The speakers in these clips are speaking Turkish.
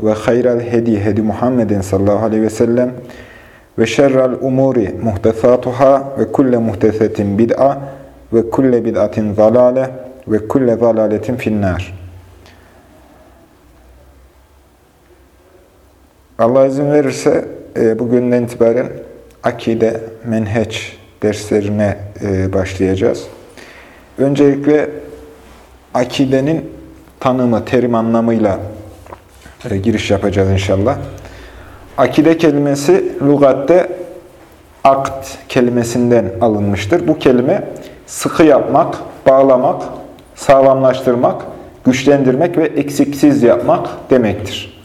ve hayral hedi hedi Muhammedin sallallahu aleyhi ve sellem ve şerrel umuri muhtesatuhâ ve kulle muhtesetin bid'a ve kulle bid'atin zalale ve kulle zalaletin finnâr. Allah izin verirse e, bugünden itibaren akide, menheç derslerine e, başlayacağız. Öncelikle akidenin tanımı, terim anlamıyla giriş yapacağız inşallah. Akide kelimesi lügatte akt kelimesinden alınmıştır. Bu kelime sıkı yapmak, bağlamak, sağlamlaştırmak, güçlendirmek ve eksiksiz yapmak demektir.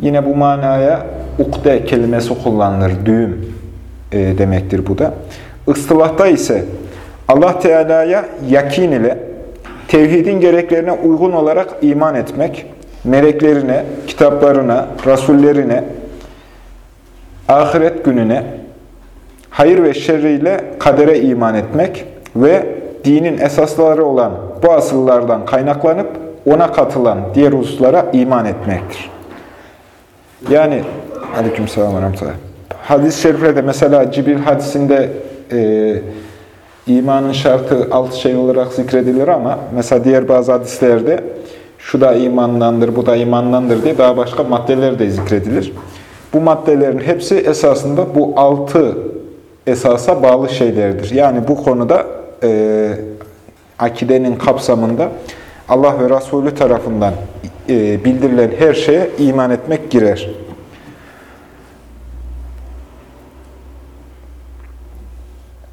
Yine bu manaya ukde kelimesi kullanılır. Düğüm e, demektir bu da. Istılahta ise Allah Teala'ya yakin ile tevhidin gereklerine uygun olarak iman etmek, meleklerine, kitaplarına, rasullerine, ahiret gününe, hayır ve şerriyle kadere iman etmek ve dinin esasları olan bu asıllardan kaynaklanıp ona katılan diğer hususlara iman etmektir. Yani, ve rahmetullah. Hadis-i şeriflerde mesela Cibril hadisinde e, imanın şartı altı şey olarak zikredilir ama mesela diğer bazı hadislerde şu da imandandır, bu da imandandır diye daha başka maddeler de zikredilir. Bu maddelerin hepsi esasında bu altı esasa bağlı şeylerdir. Yani bu konuda e, akidenin kapsamında Allah ve Resulü tarafından e, bildirilen her şeye iman etmek girer.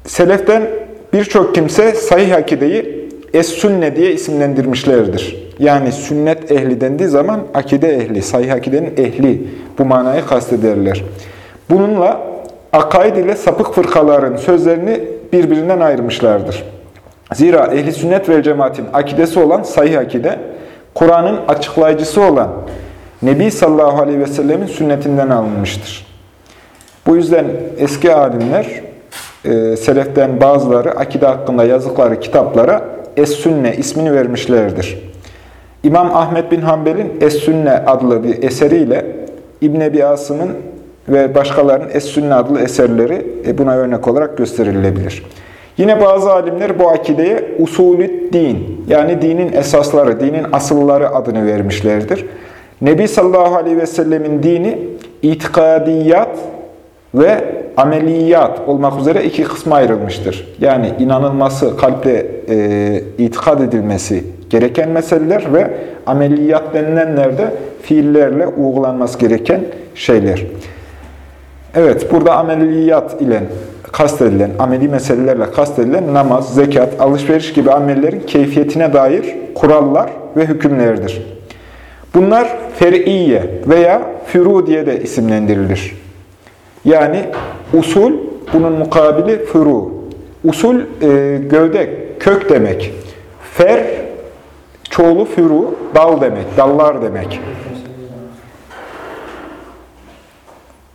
Seleften birçok kimse sahih akideyi Es-Sünne diye isimlendirmişlerdir. Yani sünnet ehli dendiği zaman akide ehli, sahih akidenin ehli bu manayı kastederler. Bununla akaid ile sapık fırkaların sözlerini birbirinden ayırmışlardır. Zira ehli sünnet ve cemaatin akidesi olan sahih akide, Kur'an'ın açıklayıcısı olan Nebi sallallahu aleyhi ve sellemin sünnetinden alınmıştır. Bu yüzden eski alimler, e, seleften bazıları akide hakkında yazdıkları kitaplara Es-Sünne ismini vermişlerdir. İmam Ahmet bin Hanbel'in Es-Sünne adlı bir eseriyle İbn Ebi ve başkalarının Es-Sünne adlı eserleri e, buna örnek olarak gösterilebilir. Yine bazı alimler bu akideye usulü din, yani dinin esasları, dinin asılları adını vermişlerdir. Nebi sallallahu aleyhi ve sellemin dini itikadiyat ve ameliyat olmak üzere iki kısma ayrılmıştır. Yani inanılması, kalpte e, itikad edilmesi gereken meseleler ve ameliyat denilenler de fiillerle uygulanması gereken şeyler. Evet, burada ameliyat ile kastedilen, ameli meselelerle kastedilen namaz, zekat, alışveriş gibi amellerin keyfiyetine dair kurallar ve hükümlerdir. Bunlar fer'iye veya furu diye de isimlendirilir. Yani usul, bunun mukabili furu. Usul e, gövde, kök demek. Fer, çoğulu furu, dal demek, dallar demek.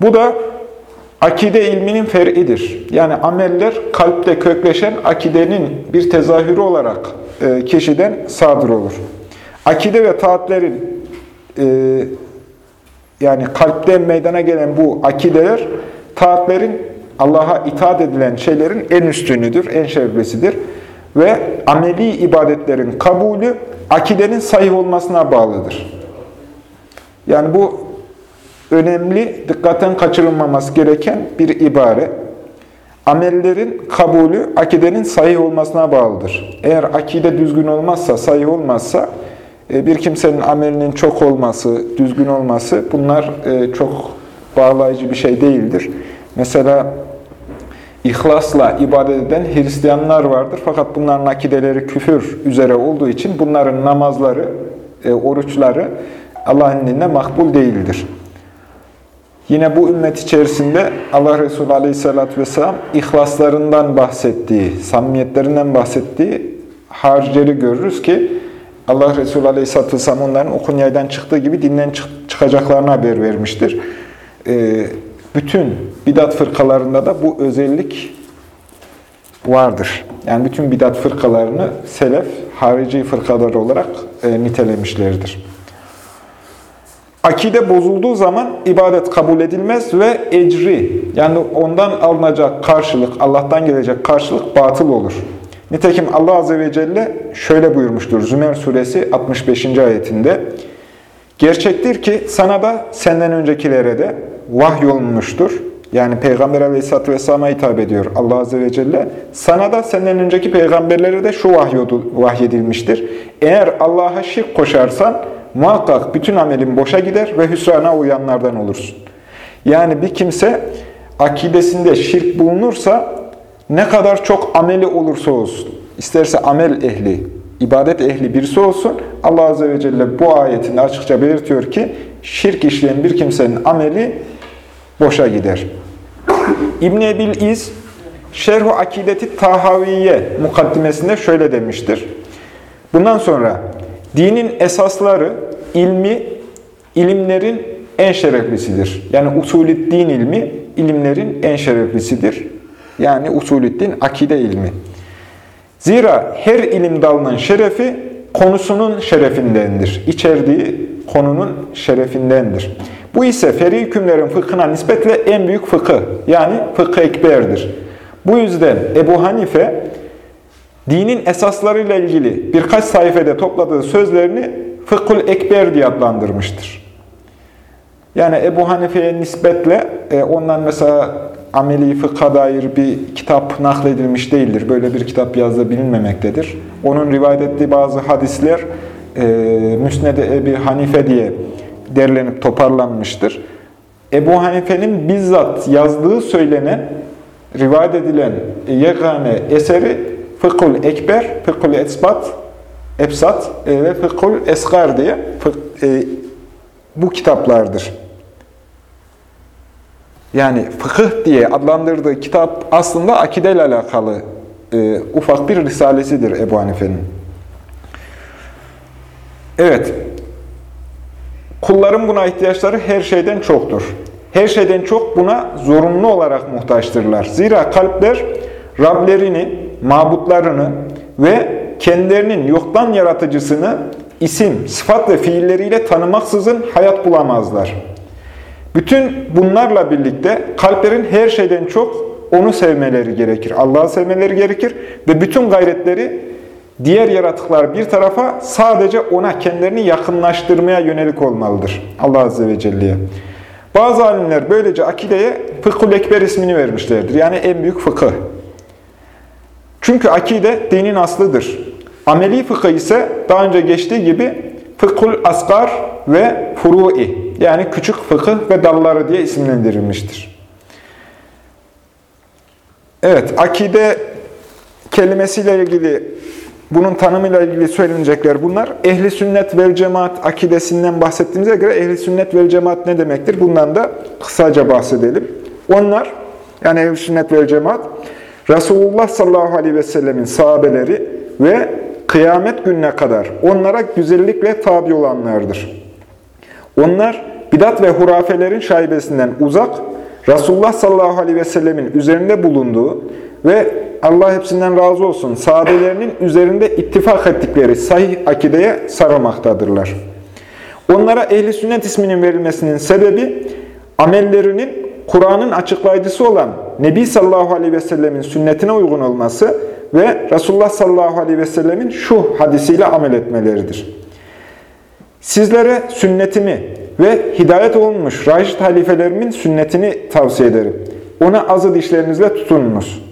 Bu da akide ilminin fer'idir. Yani ameller kalpte kökleşen akidenin bir tezahürü olarak e, kişiden sadır olur. Akide ve taatlerin e, yani kalpten meydana gelen bu akideler taatlerin Allah'a itaat edilen şeylerin en üstünüdür, en şereflisidir. Ve ameli ibadetlerin kabulü akidenin sahih olmasına bağlıdır. Yani bu önemli, dikkatten kaçırılmaması gereken bir ibare. Amellerin kabulü akidenin sahih olmasına bağlıdır. Eğer akide düzgün olmazsa, sahih olmazsa bir kimsenin amelinin çok olması, düzgün olması bunlar e, çok bağlayıcı bir şey değildir. Mesela ihlasla ibadet eden Hristiyanlar vardır. Fakat bunların akideleri küfür üzere olduğu için bunların namazları, e, oruçları Allah'ın indinde makbul değildir. Yine bu ümmet içerisinde Allah Resulü Aleyhisselatü Vesselam ihlaslarından bahsettiği, samimiyetlerinden bahsettiği haricileri görürüz ki Allah Resulü Aleyhisselatü Vesselam onların yaydan çıktığı gibi dinden çık çıkacaklarına haber vermiştir. Ee, bütün bidat fırkalarında da bu özellik vardır. Yani bütün bidat fırkalarını selef, harici fırkalar olarak e, nitelemişlerdir. Akide bozulduğu zaman ibadet kabul edilmez ve ecri, yani ondan alınacak karşılık, Allah'tan gelecek karşılık batıl olur. Nitekim Allah Azze ve Celle şöyle buyurmuştur Zümer suresi 65. ayetinde. Gerçektir ki sana da senden öncekilere de vahyolunmuştur. Yani Peygamber Aleyhisselatü Vesselam'a hitap ediyor Allah Azze ve Celle. Sana da senden önceki peygamberlere de şu vahyedilmiştir. Eğer Allah'a şirk koşarsan muhakkak bütün amelin boşa gider ve hüsrana uyanlardan olursun. Yani bir kimse akidesinde şirk bulunursa ne kadar çok ameli olursa olsun, isterse amel ehli, ibadet ehli birisi olsun, Allah Azze ve Celle bu ayetinde açıkça belirtiyor ki, şirk işleyen bir kimsenin ameli boşa gider. İbn Ebil İz, Şerhu Akideti Tahaviye mukaddimesinde şöyle demiştir. Bundan sonra dinin esasları, ilmi, ilimlerin en şereflisidir. Yani usulü din ilmi, ilimlerin en şereflisidir. Yani usulüddin akide ilmi. Zira her ilim dalının şerefi konusunun şerefindendir. İçerdiği konunun şerefindendir. Bu ise feri hükümlerin fıkhına nispetle en büyük fıkı, yani fıkı ekberdir. Bu yüzden Ebu Hanife dinin esaslarıyla ilgili birkaç sayfada topladığı sözlerini fıkhul ekber diye adlandırmıştır. Yani Ebu Hanife'ye nispetle e, ondan mesela ameli fıkha dair bir kitap nakledilmiş değildir. Böyle bir kitap yazdığı bilinmemektedir. Onun rivayet ettiği bazı hadisler e, Müsned-i Ebi Hanife diye derlenip toparlanmıştır. Ebu Hanife'nin bizzat yazdığı söylenen, rivayet edilen yegane eseri Fıkhul Ekber, Fıkhul Esbat, Ebsat e, ve Fıkhul Esgar diye e, bu kitaplardır. Yani fıkıh diye adlandırdığı kitap aslında akide ile alakalı e, ufak bir risalesidir Ebu Hanife'nin. Evet, kulların buna ihtiyaçları her şeyden çoktur. Her şeyden çok buna zorunlu olarak muhtaçtırlar. Zira kalpler Rablerini, mabutlarını ve kendilerinin yoktan yaratıcısını isim, sıfat ve fiilleriyle tanımaksızın hayat bulamazlar. Bütün bunlarla birlikte kalplerin her şeyden çok onu sevmeleri gerekir. Allah'ı sevmeleri gerekir ve bütün gayretleri diğer yaratıklar bir tarafa sadece ona kendilerini yakınlaştırmaya yönelik olmalıdır. Allah Azze ve Celle'ye. Bazı alimler böylece akideye fıkhul ekber ismini vermişlerdir. Yani en büyük fıkıh. Çünkü akide dinin aslıdır. Ameli fıkıh ise daha önce geçtiği gibi fıkhul asgar ve furu'i yani küçük fıkıh ve dalları diye isimlendirilmiştir. Evet, akide kelimesiyle ilgili, bunun tanımıyla ilgili söylenecekler bunlar. Ehli sünnet vel cemaat akidesinden bahsettiğimize göre ehli sünnet vel cemaat ne demektir? Bundan da kısaca bahsedelim. Onlar, yani ehli sünnet vel cemaat, Resulullah sallallahu aleyhi ve sellemin sahabeleri ve kıyamet gününe kadar onlara güzellikle tabi olanlardır. Onlar bidat ve hurafelerin şaibesinden uzak, Resulullah sallallahu aleyhi ve sellemin üzerinde bulunduğu ve Allah hepsinden razı olsun sahabelerinin üzerinde ittifak ettikleri sahih akideye sarılmaktadırlar. Onlara ehli sünnet isminin verilmesinin sebebi amellerinin Kur'an'ın açıklayıcısı olan Nebi sallallahu aleyhi ve sellemin sünnetine uygun olması ve Resulullah sallallahu aleyhi ve sellemin şu hadisiyle amel etmeleridir. Sizlere sünnetimi ve hidayet olunmuş raşit halifelerimin sünnetini tavsiye ederim. Ona azı dişlerinizle tutununuz.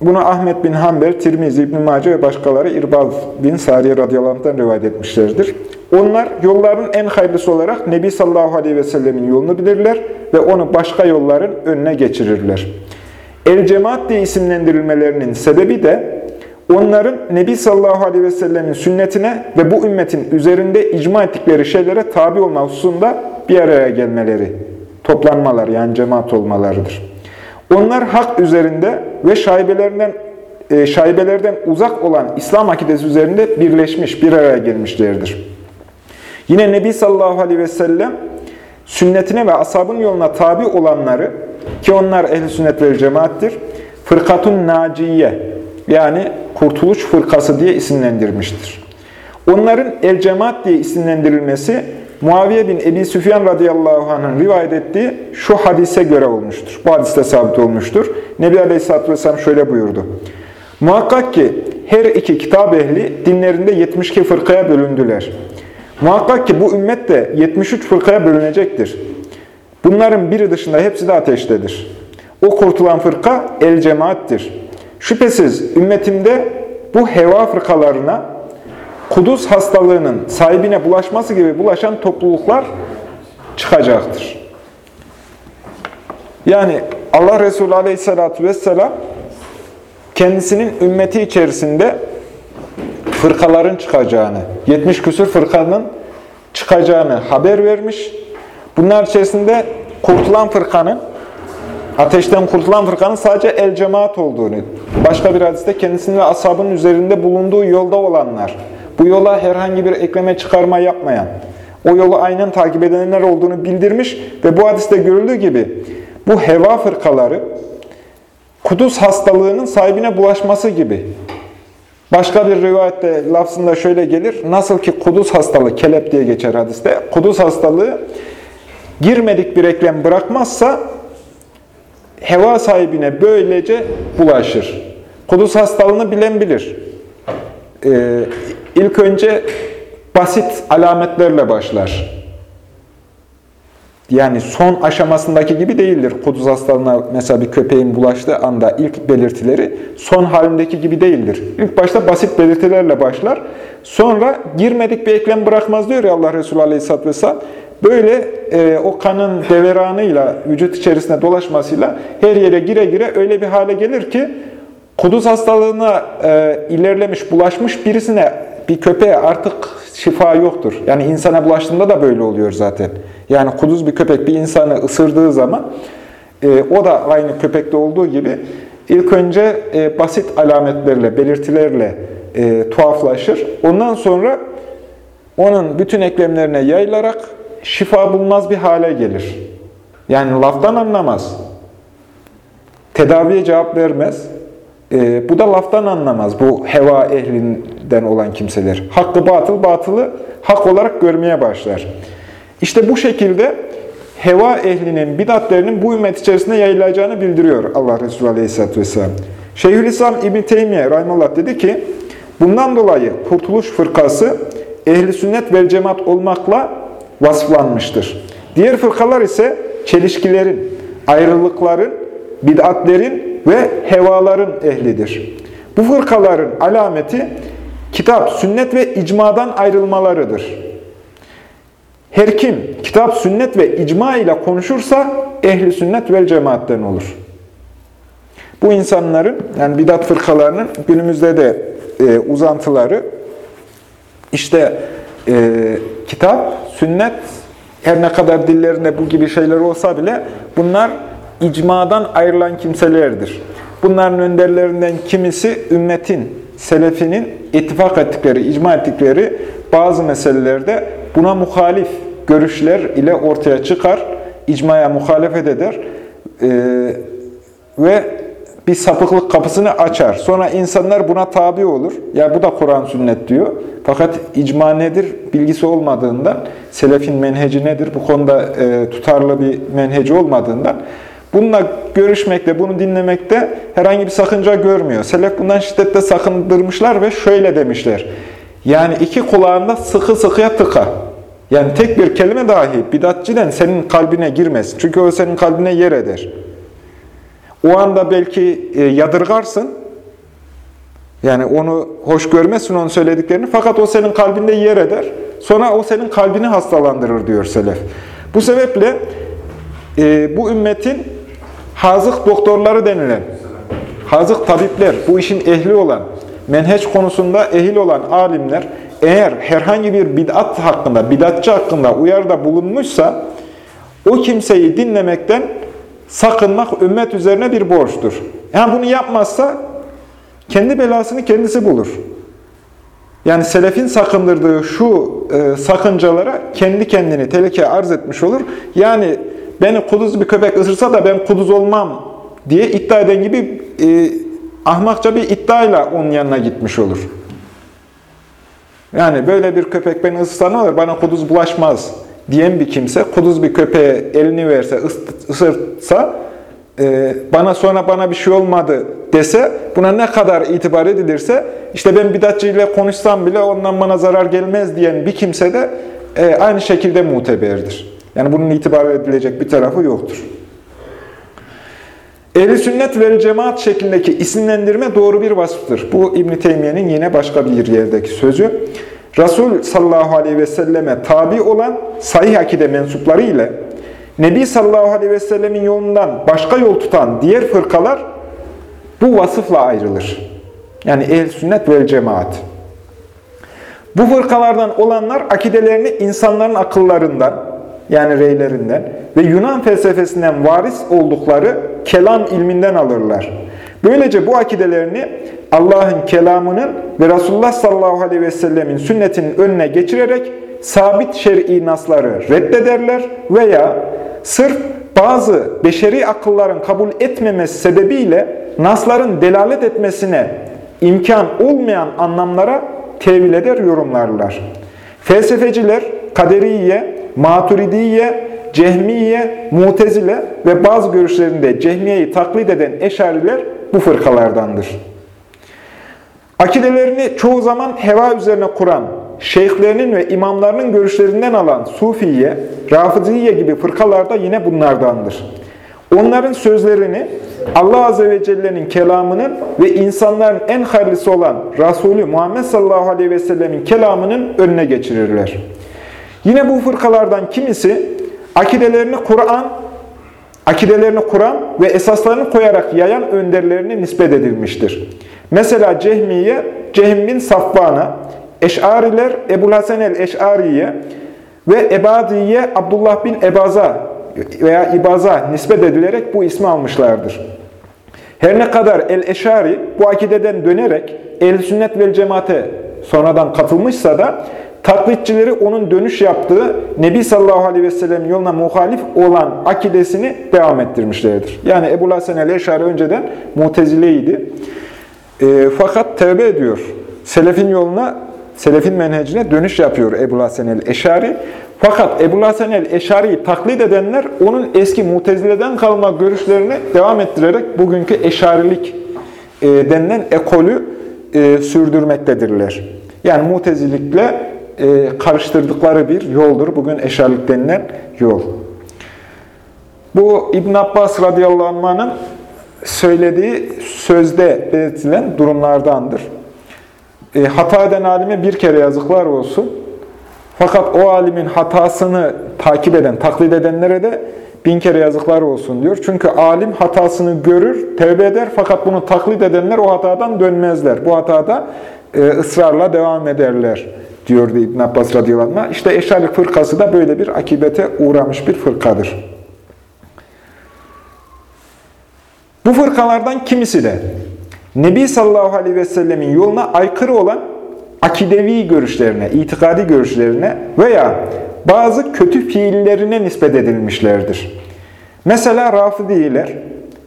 Bunu Ahmet bin Hanbel, Tirmizi, İbn-i Mace ve başkaları İrbaz bin Sariye radıyallahu rivayet etmişlerdir. Onlar yolların en hayırlısı olarak Nebi sallallahu aleyhi ve sellemin yolunu bilirler ve onu başka yolların önüne geçirirler. El cemaat diye isimlendirilmelerinin sebebi de onların Nebi sallallahu aleyhi ve sellemin sünnetine ve bu ümmetin üzerinde icma ettikleri şeylere tabi olma hususunda bir araya gelmeleri, toplanmalar yani cemaat olmalarıdır. Onlar hak üzerinde ve şaibelerinden e, şaibelerden uzak olan İslam akidesi üzerinde birleşmiş, bir araya gelmişlerdir. Yine Nebi sallallahu aleyhi ve sellem sünnetine ve ashabın yoluna tabi olanları ki onlar ehl sünnet ve cemaattir. Fırkatun naciye yani kurtuluş fırkası diye isimlendirmiştir. Onların el cemaat diye isimlendirilmesi Muaviye bin Ebi Süfyan radıyallahu anh'ın rivayet ettiği şu hadise göre olmuştur. Bu hadiste sabit olmuştur. Nebi Aleyhisselatü Vesselam şöyle buyurdu. Muhakkak ki her iki kitap ehli dinlerinde 72 fırkaya bölündüler. Muhakkak ki bu ümmet de 73 fırkaya bölünecektir. Bunların biri dışında hepsi de ateştedir. O kurtulan fırka el cemaattir. Şüphesiz ümmetimde bu heva fırkalarına kuduz hastalığının sahibine bulaşması gibi bulaşan topluluklar çıkacaktır. Yani Allah Resulü Aleyhisselatü Vesselam kendisinin ümmeti içerisinde fırkaların çıkacağını, 70 küsur fırkanın çıkacağını haber vermiş. Bunlar içerisinde kurtulan fırkanın, ateşten kurtulan fırkanın sadece el cemaat olduğunu, başka bir hadiste kendisinin ve ashabının üzerinde bulunduğu yolda olanlar, bu yola herhangi bir ekleme çıkarma yapmayan, o yolu aynen takip edenler olduğunu bildirmiş ve bu hadiste görüldüğü gibi bu heva fırkaları kuduz hastalığının sahibine bulaşması gibi. Başka bir rivayette lafzında şöyle gelir. Nasıl ki kuduz hastalığı, kelep diye geçer hadiste. Kuduz hastalığı girmedik bir eklem bırakmazsa heva sahibine böylece bulaşır. Kuduz hastalığını bilen bilir. Ee, ilk önce basit alametlerle başlar. Yani son aşamasındaki gibi değildir. Kuduz hastalığına mesela bir köpeğin bulaştığı anda ilk belirtileri son halindeki gibi değildir. İlk başta basit belirtilerle başlar. Sonra girmedik bir eklem bırakmaz diyor ya Allah Resulü Aleyhisselatü Vesselam. Böyle e, o kanın deveranıyla, vücut içerisinde dolaşmasıyla her yere gire gire öyle bir hale gelir ki kuduz hastalığına e, ilerlemiş, bulaşmış birisine, bir köpeğe artık şifa yoktur. Yani insana bulaştığında da böyle oluyor zaten. Yani kuduz bir köpek bir insanı ısırdığı zaman e, o da aynı köpekte olduğu gibi ilk önce e, basit alametlerle, belirtilerle e, tuhaflaşır. Ondan sonra onun bütün eklemlerine yayılarak şifa bulmaz bir hale gelir. Yani laftan anlamaz. Tedaviye cevap vermez. E, bu da laftan anlamaz. Bu heva ehlinden olan kimseler. Hakkı batıl, batılı hak olarak görmeye başlar. İşte bu şekilde heva ehlinin bidatlerinin bu ümmet içerisinde yayılacağını bildiriyor Allah Resulü Aleyhisselatü Vesselam. Şeyhülislam İbn Teymiye Rahimullah dedi ki, bundan dolayı Kurtuluş Fırkası ehli sünnet ve cemaat olmakla vasıflanmıştır. Diğer fırkalar ise çelişkilerin, ayrılıkların, bid'atlerin ve hevaların ehlidir. Bu fırkaların alameti kitap, sünnet ve icmadan ayrılmalarıdır. Her kim kitap, sünnet ve icma ile konuşursa ehli sünnet vel cemaatten olur. Bu insanların, yani bidat fırkalarının günümüzde de e, uzantıları, işte e, kitap, sünnet, her ne kadar dillerinde bu gibi şeyler olsa bile bunlar icmadan ayrılan kimselerdir. Bunların önderlerinden kimisi ümmetin, selefinin ittifak ettikleri, icma ettikleri bazı meselelerde buna muhalif görüşler ile ortaya çıkar, icmaya muhalefet eder ee, ve bir sapıklık kapısını açar. Sonra insanlar buna tabi olur. Ya bu da Kur'an sünnet diyor. Fakat icma nedir bilgisi olmadığından, selefin menheci nedir bu konuda e, tutarlı bir menheci olmadığından bununla görüşmekte, bunu dinlemekte herhangi bir sakınca görmüyor. Selef bundan şiddetle sakındırmışlar ve şöyle demişler. Yani iki kulağında sıkı sıkıya tıka. Yani tek bir kelime dahi bidatçiden senin kalbine girmez. Çünkü o senin kalbine yer eder. O anda belki e, yadırgarsın. Yani onu hoş görmezsin onun söylediklerini. Fakat o senin kalbinde yer eder. Sonra o senin kalbini hastalandırır diyor Selef. Bu sebeple e, bu ümmetin hazık doktorları denilen, hazık tabipler, bu işin ehli olan, menheç konusunda ehil olan alimler eğer herhangi bir bid'at hakkında, bid'atçı hakkında uyarıda bulunmuşsa o kimseyi dinlemekten sakınmak ümmet üzerine bir borçtur. Yani bunu yapmazsa kendi belasını kendisi bulur. Yani selefin sakındırdığı şu e, sakıncalara kendi kendini tehlikeye arz etmiş olur. Yani beni kuduz bir köpek ısırsa da ben kuduz olmam diye iddia eden gibi e, ahmakça bir iddiayla onun yanına gitmiş olur. Yani böyle bir köpek beni ısırsa ne olur? Bana kuduz bulaşmaz diyen bir kimse, kuduz bir köpeğe elini verse, ısırsa, e, bana sonra bana bir şey olmadı dese, buna ne kadar itibar edilirse, işte ben bidatçı ile konuşsam bile ondan bana zarar gelmez diyen bir kimse de e, aynı şekilde muteberdir. Yani bunun itibar edilecek bir tarafı yoktur. Ehli sünnet ve cemaat şeklindeki isimlendirme doğru bir vasıftır. Bu İbn Teymiye'nin yine başka bir yerdeki sözü. Resul sallallahu aleyhi ve selleme tabi olan sahih akide mensupları ile Nebi sallallahu aleyhi ve sellemin yolundan başka yol tutan diğer fırkalar bu vasıfla ayrılır. Yani ehl sünnet ve cemaat. Bu fırkalardan olanlar akidelerini insanların akıllarından, yani reylerinden ve Yunan felsefesinden varis oldukları kelam ilminden alırlar. Böylece bu akidelerini Allah'ın kelamının ve Resulullah sallallahu aleyhi ve sellemin sünnetinin önüne geçirerek sabit şer'i nasları reddederler veya sırf bazı beşeri akılların kabul etmemesi sebebiyle nasların delalet etmesine imkan olmayan anlamlara tevil eder, yorumlarlar. Felsefeciler, kaderiye, maturidiye, cehmiye, mutezile ve bazı görüşlerinde cehmiyeyi taklit eden eşariler bu fırkalardandır. Akidelerini çoğu zaman heva üzerine kuran, şeyhlerinin ve imamlarının görüşlerinden alan Sufiye, Rafiziye gibi fırkalarda yine bunlardandır. Onların sözlerini Allah Azze ve Celle'nin kelamının ve insanların en hayırlısı olan Resulü Muhammed sallallahu aleyhi ve sellemin kelamının önüne geçirirler. Yine bu fırkalardan kimisi akidelerini Kur'an, akidelerini Kur'an ve esaslarını koyarak yayan önderlerini nispet edilmiştir. Mesela Cehmiye, Cehm bin Safvan'a, Eş'ariler Ebu Hasan el-Eş'ariye ve Ebadiye Abdullah bin Ebaza veya İbaza nispet edilerek bu ismi almışlardır. Her ne kadar el-Eşari bu akideden dönerek el-sünnet vel cemaate sonradan katılmışsa da taklitçileri onun dönüş yaptığı Nebi sallallahu aleyhi ve sellem yoluna muhalif olan akidesini devam ettirmişlerdir. Yani Ebu Hasan el-Eşari önceden mutezileydi. E, fakat tevbe ediyor. Selefin yoluna, selefin menhecine dönüş yapıyor Ebu Hasan el-Eşari. Fakat Ebu Hasan el-Eşari'yi taklit edenler onun eski mutezileden kalma görüşlerini devam ettirerek bugünkü eşarilik e, denilen ekolü e, sürdürmektedirler. Yani mutezilikle e, karıştırdıkları bir yoldur. Bugün eşarilik denilen yol. Bu İbn Abbas radıyallahu anh'ın söylediği sözde belirtilen durumlardandır. E, hata eden alime bir kere yazıklar olsun. Fakat o alimin hatasını takip eden, taklit edenlere de bin kere yazıklar olsun diyor. Çünkü alim hatasını görür, tevbe eder fakat bunu taklit edenler o hatadan dönmezler. Bu hatada e, ısrarla devam ederler diyordu İbn Abbas radıyallahu. İşte Eşari fırkası da böyle bir akibete uğramış bir fırkadır. Bu fırkalardan kimisi de Nebi sallallahu aleyhi ve sellemin yoluna aykırı olan akidevi görüşlerine, itikadi görüşlerine veya bazı kötü fiillerine nispet edilmişlerdir. Mesela Rafidiler,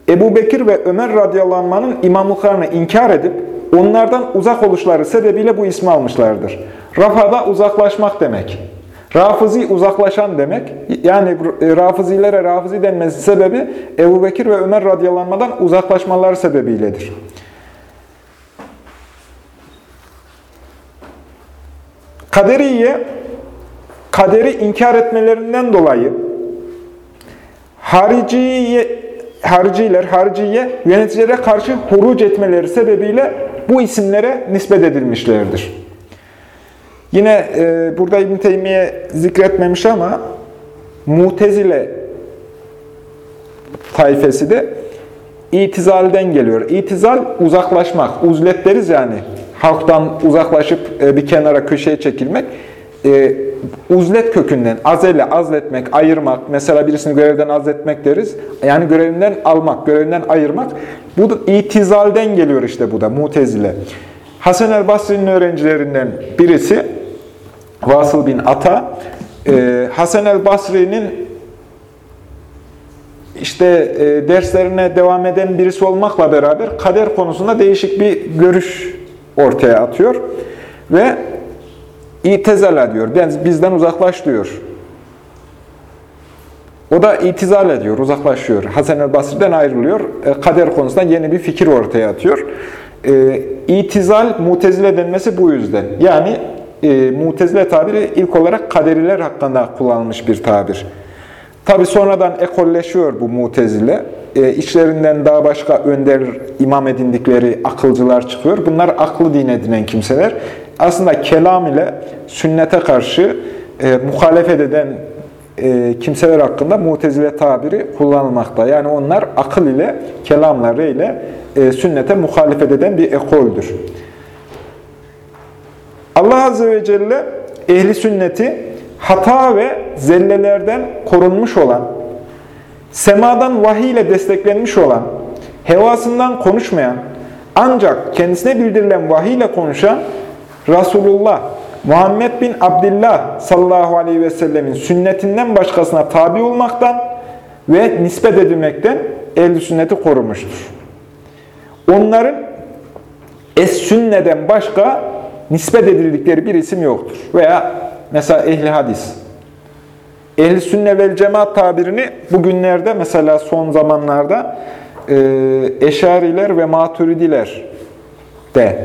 Ebu Bekir ve Ömer radıyallahu anh'ın imamlıklarını inkar edip onlardan uzak oluşları sebebiyle bu ismi almışlardır. Rafada uzaklaşmak demek. Rafizi uzaklaşan demek. Yani e, Rafizilere Rafizi denmesi sebebi Ebu Bekir ve Ömer radıyallahu uzaklaşmaları sebebiyledir. Kaderiye, kaderi inkar etmelerinden dolayı hariciye, hariciler, hariciye yöneticilere karşı huruc etmeleri sebebiyle bu isimlere nispet edilmişlerdir. Yine e, burada İbn Teymiye zikretmemiş ama Mutezile tayfesi de itizalden geliyor. İtizal uzaklaşmak, uzlet deriz yani. halktan uzaklaşıp e, bir kenara köşeye çekilmek, e, uzlet kökünden azele, azletmek, ayırmak, mesela birisini görevden azletmek deriz. Yani görevinden almak, görevinden ayırmak. Bu da itizalden geliyor işte bu da, mutezile. Hasan el Basri'nin öğrencilerinden birisi, Vasıl bin Ata, e, Hasan el Basri'nin işte e, derslerine devam eden birisi olmakla beraber kader konusunda değişik bir görüş ortaya atıyor. Ve itezala diyor, bizden uzaklaş diyor. O da itizal ediyor, uzaklaşıyor. Hasan el Basri'den ayrılıyor. E, kader konusunda yeni bir fikir ortaya atıyor. E, itizal, mutezile denmesi bu yüzden. Yani e, mutezile tabiri ilk olarak kaderiler hakkında kullanılmış bir tabir. Tabi sonradan ekolleşiyor bu mutezile. E, içlerinden daha başka önder, imam edindikleri akılcılar çıkıyor. Bunlar aklı din edinen kimseler. Aslında kelam ile sünnete karşı e, muhalefet eden e, kimseler hakkında mutezile tabiri kullanılmakta. Yani onlar akıl ile, kelamları ile e, sünnete muhalefet eden bir ekoldür. Allah Azze ve Celle ehli sünneti hata ve zellelerden korunmuş olan, semadan vahiy ile desteklenmiş olan, hevasından konuşmayan, ancak kendisine bildirilen vahiy ile konuşan Resulullah, Muhammed bin Abdullah sallallahu aleyhi ve sellemin sünnetinden başkasına tabi olmaktan ve nispet edilmekten ehl sünneti korumuştur. Onların es-sünneden başka nispet edildikleri bir isim yoktur. Veya mesela ehli hadis. Ehli sünne vel cemaat tabirini bugünlerde mesela son zamanlarda e, eşariler ve maturidiler de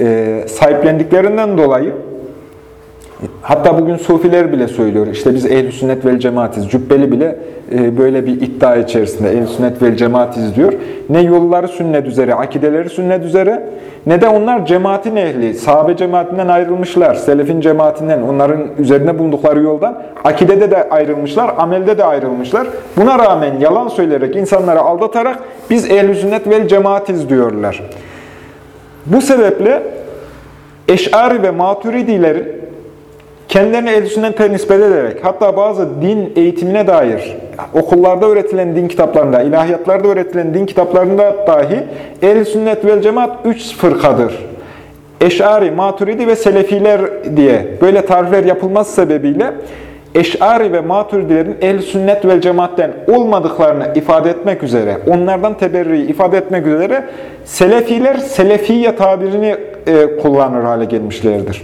e, sahiplendiklerinden dolayı hatta bugün sufiler bile söylüyor. İşte biz ehl sünnet vel cemaatiz. Cübbeli bile e, böyle bir iddia içerisinde ehl sünnet vel cemaatiz diyor. Ne yolları sünnet üzere, akideleri sünnet üzere ne de onlar cemaatin ehli, sahabe cemaatinden ayrılmışlar, selefin cemaatinden, onların üzerinde bulundukları yoldan akidede de ayrılmışlar, amelde de ayrılmışlar. Buna rağmen yalan söyleyerek, insanları aldatarak biz ehl sünnet vel cemaatiz diyorlar. Bu sebeple Eş'ari ve Maturidilerin kendilerini ehl sünnete nispet ederek, hatta bazı din eğitimine dair okullarda öğretilen din kitaplarında, ilahiyatlarda öğretilen din kitaplarında dahi ehl sünnet vel cemaat üç fırkadır. Eş'ari, Maturidi ve Selefiler diye böyle tarifler yapılması sebebiyle Eş'ari ve Maturidilerin ehl sünnet vel cemaatten olmadıklarını ifade etmek üzere, onlardan teberriyi ifade etmek üzere Selefiler, Selefiye tabirini e, kullanır hale gelmişlerdir.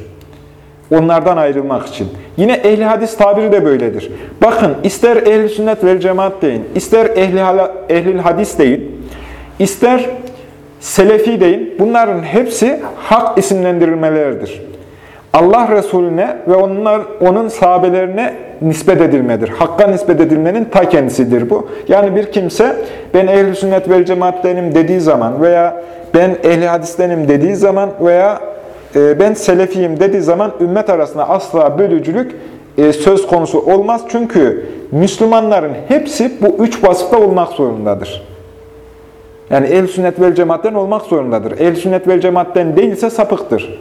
Onlardan ayrılmak için. Yine ehli hadis tabiri de böyledir. Bakın ister ehli sünnet vel cemaat deyin, ister ehli ehlil hadis deyin, ister selefi deyin. Bunların hepsi hak isimlendirilmeleridir. Allah Resulüne ve onlar, onun sahabelerine nispet edilmedir. Hakka nispet edilmenin ta kendisidir bu. Yani bir kimse ben ehl sünnet vel cemaattenim dediği zaman veya ben ehli hadistenim dediği zaman veya ben selefiyim dediği zaman ümmet arasında asla bölücülük e, söz konusu olmaz. Çünkü Müslümanların hepsi bu üç vasıfta olmak zorundadır. Yani el sünnet vel cemaatten olmak zorundadır. El sünnet vel cemaatten değilse sapıktır.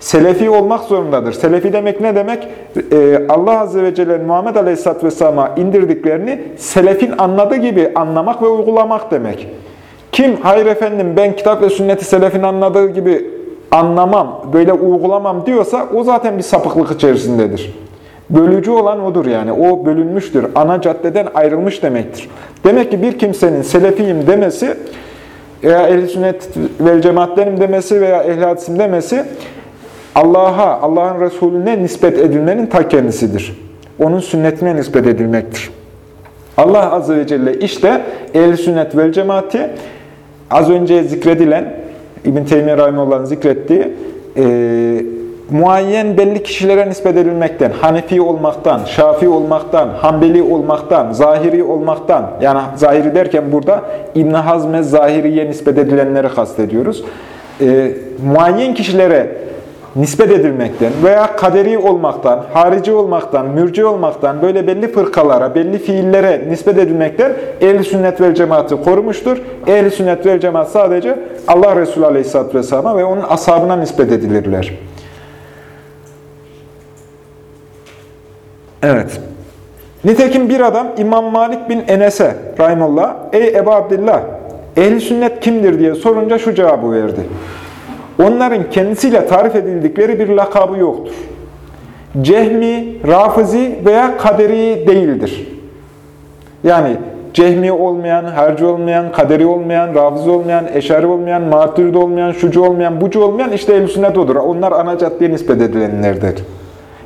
Selefi olmak zorundadır. Selefi demek ne demek? Ee, Allah Azze ve Celle Muhammed Aleyhisselatü Vesselam'a indirdiklerini selefin anladığı gibi anlamak ve uygulamak demek. Kim, hayır efendim ben kitap ve sünneti selefin anladığı gibi anlamam, böyle uygulamam diyorsa o zaten bir sapıklık içerisindedir. Bölücü olan odur yani. O bölünmüştür. Ana caddeden ayrılmış demektir. Demek ki bir kimsenin selefiyim demesi veya ehl sünnet vel cemaatlerim demesi veya ehl hadisim demesi Allah'a, Allah'ın Resulüne nispet edilmenin ta kendisidir. Onun sünnetine nispet edilmektir. Allah Azze ve Celle işte ehl sünnet vel cemaati az önce zikredilen İbn Teymiye Rahimullah'ın zikrettiği e, muayyen belli kişilere nispet edilmekten, Hanefi olmaktan, Şafi olmaktan, Hanbeli olmaktan, Zahiri olmaktan, yani Zahiri derken burada İbn Hazm'e Zahiriye nispet edilenleri kastediyoruz. E, muayyen kişilere nispet edilmekten veya kaderi olmaktan, harici olmaktan, mürci olmaktan, böyle belli fırkalara, belli fiillere nispet edilmekten ehl sünnet vel cemaati korumuştur. ehl sünnet vel cemaat sadece Allah Resulü Aleyhisselatü Vesselam'a ve onun ashabına nispet edilirler. Evet. Nitekim bir adam İmam Malik bin Enes'e rahimullah, ey Ebu Abdillah, ehli sünnet kimdir diye sorunca şu cevabı verdi. Onların kendisiyle tarif edildikleri bir lakabı yoktur. Cehmi, Rafizi veya Kaderi değildir. Yani Cehmi olmayan, harcı olmayan, kaderi olmayan, rafizi olmayan, eşari olmayan, maturidi olmayan, şucu olmayan, bucu olmayan işte ehl sünnet odur. Onlar ana caddeye nispet edilenlerdir.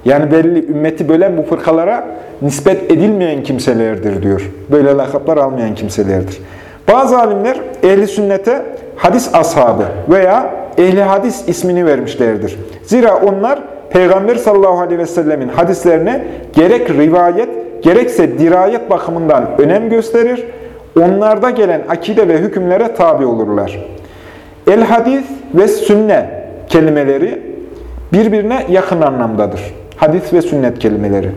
Yani belli ümmeti bölen bu fırkalara nispet edilmeyen kimselerdir diyor. Böyle lakaplar almayan kimselerdir. Bazı alimler ehli sünnete hadis ashabı veya ehli hadis ismini vermişlerdir. Zira onlar Peygamber sallallahu aleyhi ve sellemin hadislerine gerek rivayet gerekse dirayet bakımından önem gösterir, onlarda gelen akide ve hükümlere tabi olurlar. El hadis ve sünne kelimeleri birbirine yakın anlamdadır. Hadis ve sünnet kelimeleri.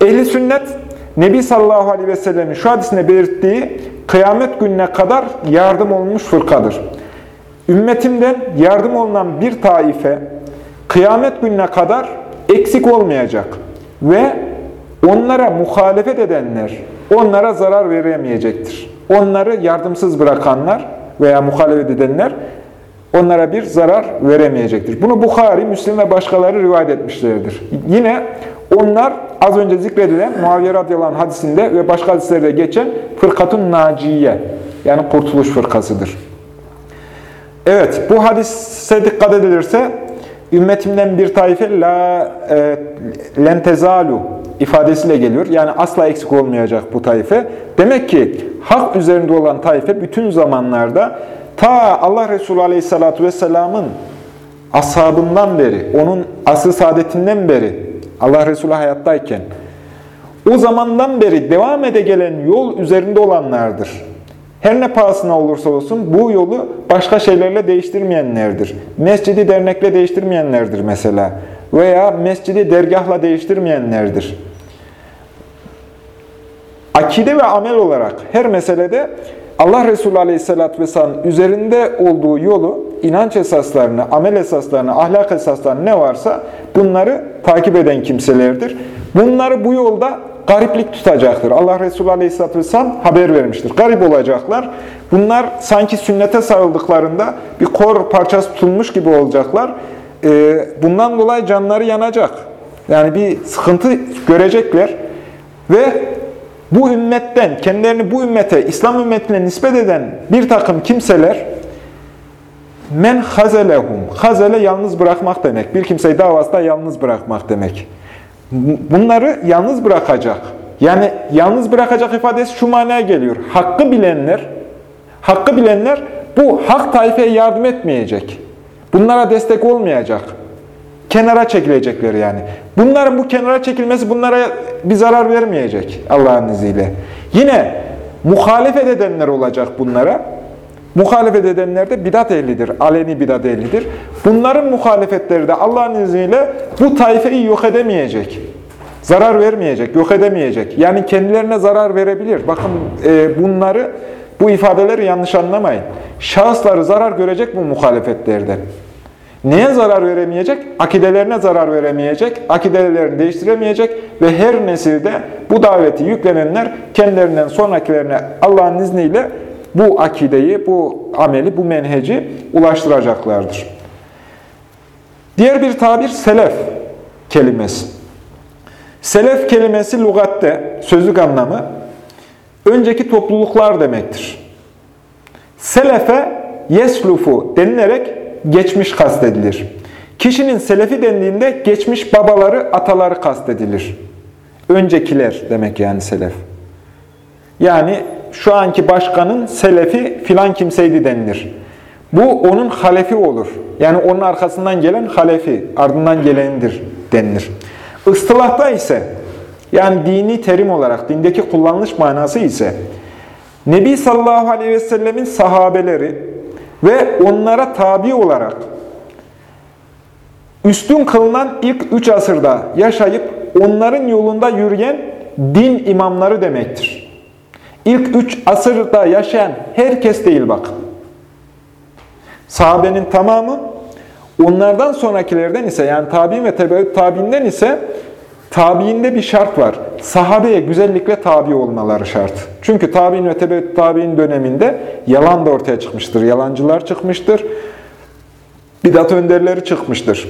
Ehli sünnet, Nebi sallallahu aleyhi ve sellemin şu hadisine belirttiği kıyamet gününe kadar yardım olmuş fırkadır. Ümmetimden yardım olunan bir taife kıyamet gününe kadar eksik olmayacak ve onlara muhalefet edenler onlara zarar veremeyecektir. Onları yardımsız bırakanlar veya muhalefet edenler onlara bir zarar veremeyecektir. Bunu Bukhari, Müslim ve başkaları rivayet etmişlerdir. Yine onlar az önce zikredilen Muaviye radıyallahu hadisinde ve başka hadislerde geçen fırkatun naciye yani kurtuluş fırkasıdır. Evet, bu hadise dikkat edilirse ümmetimden bir taife la e, lentezalu ifadesiyle geliyor. Yani asla eksik olmayacak bu taife. Demek ki hak üzerinde olan taife bütün zamanlarda ta Allah Resulü Aleyhisselatü Vesselam'ın ashabından beri, onun asıl saadetinden beri, Allah Resulü hayattayken, o zamandan beri devam ede gelen yol üzerinde olanlardır. Her ne pahasına olursa olsun bu yolu başka şeylerle değiştirmeyenlerdir. Mescidi dernekle değiştirmeyenlerdir mesela. Veya mescidi dergahla değiştirmeyenlerdir. Akide ve amel olarak her meselede Allah Resulü Aleyhisselatü Vesselam üzerinde olduğu yolu, inanç esaslarını, amel esaslarını, ahlak esaslarını ne varsa bunları takip eden kimselerdir. Bunları bu yolda gariplik tutacaktır. Allah Resulü Aleyhisselatü Vesselam haber vermiştir. Garip olacaklar. Bunlar sanki sünnete sarıldıklarında bir kor parçası tutulmuş gibi olacaklar. Ee, bundan dolayı canları yanacak. Yani bir sıkıntı görecekler. Ve bu ümmetten, kendilerini bu ümmete, İslam ümmetine nispet eden bir takım kimseler men hazelehum. Hazele yalnız bırakmak demek. Bir kimseyi davasında yalnız bırakmak demek bunları yalnız bırakacak. Yani yalnız bırakacak ifadesi şu manaya geliyor. Hakkı bilenler, hakkı bilenler bu hak taifeye yardım etmeyecek. Bunlara destek olmayacak. Kenara çekilecekler yani. Bunların bu kenara çekilmesi bunlara bir zarar vermeyecek Allah'ın izniyle. Yine muhalefet edenler olacak bunlara. Muhalefet edenler de bidat ehlidir, aleni bidat ehlidir. Bunların muhalefetleri de Allah'ın izniyle bu taifeyi yok edemeyecek. Zarar vermeyecek, yok edemeyecek. Yani kendilerine zarar verebilir. Bakın e, bunları, bu ifadeleri yanlış anlamayın. Şahısları zarar görecek bu muhalefetlerden. Neye zarar veremeyecek? Akidelerine zarar veremeyecek, akidelerini değiştiremeyecek ve her nesilde bu daveti yüklenenler kendilerinden sonrakilerine Allah'ın izniyle bu akideyi, bu ameli, bu menheci ulaştıracaklardır. Diğer bir tabir selef kelimesi. Selef kelimesi lügatte, sözlük anlamı, önceki topluluklar demektir. Selefe, yeslufu denilerek geçmiş kastedilir. Kişinin selefi dendiğinde geçmiş babaları, ataları kastedilir. Öncekiler demek yani selef. Yani şu anki başkanın selefi filan kimseydi denilir. Bu onun halefi olur. Yani onun arkasından gelen halefi, ardından gelenidir denilir. Istılahta ise, yani dini terim olarak, dindeki kullanılış manası ise, Nebi sallallahu aleyhi ve sellemin sahabeleri ve onlara tabi olarak Üstün kılınan ilk üç asırda yaşayıp onların yolunda yürüyen din imamları demektir. İlk üç asırda yaşayan herkes değil bakın. Sahabenin tamamı, onlardan sonrakilerden ise yani tabi'in ve tebeut tabi'inden ise tabiinde bir şart var. Sahabeye güzellikle tabi olmaları şart. Çünkü tabi'in ve tebeut tabi'in döneminde yalan da ortaya çıkmıştır. Yalancılar çıkmıştır. Bidat önderleri çıkmıştır.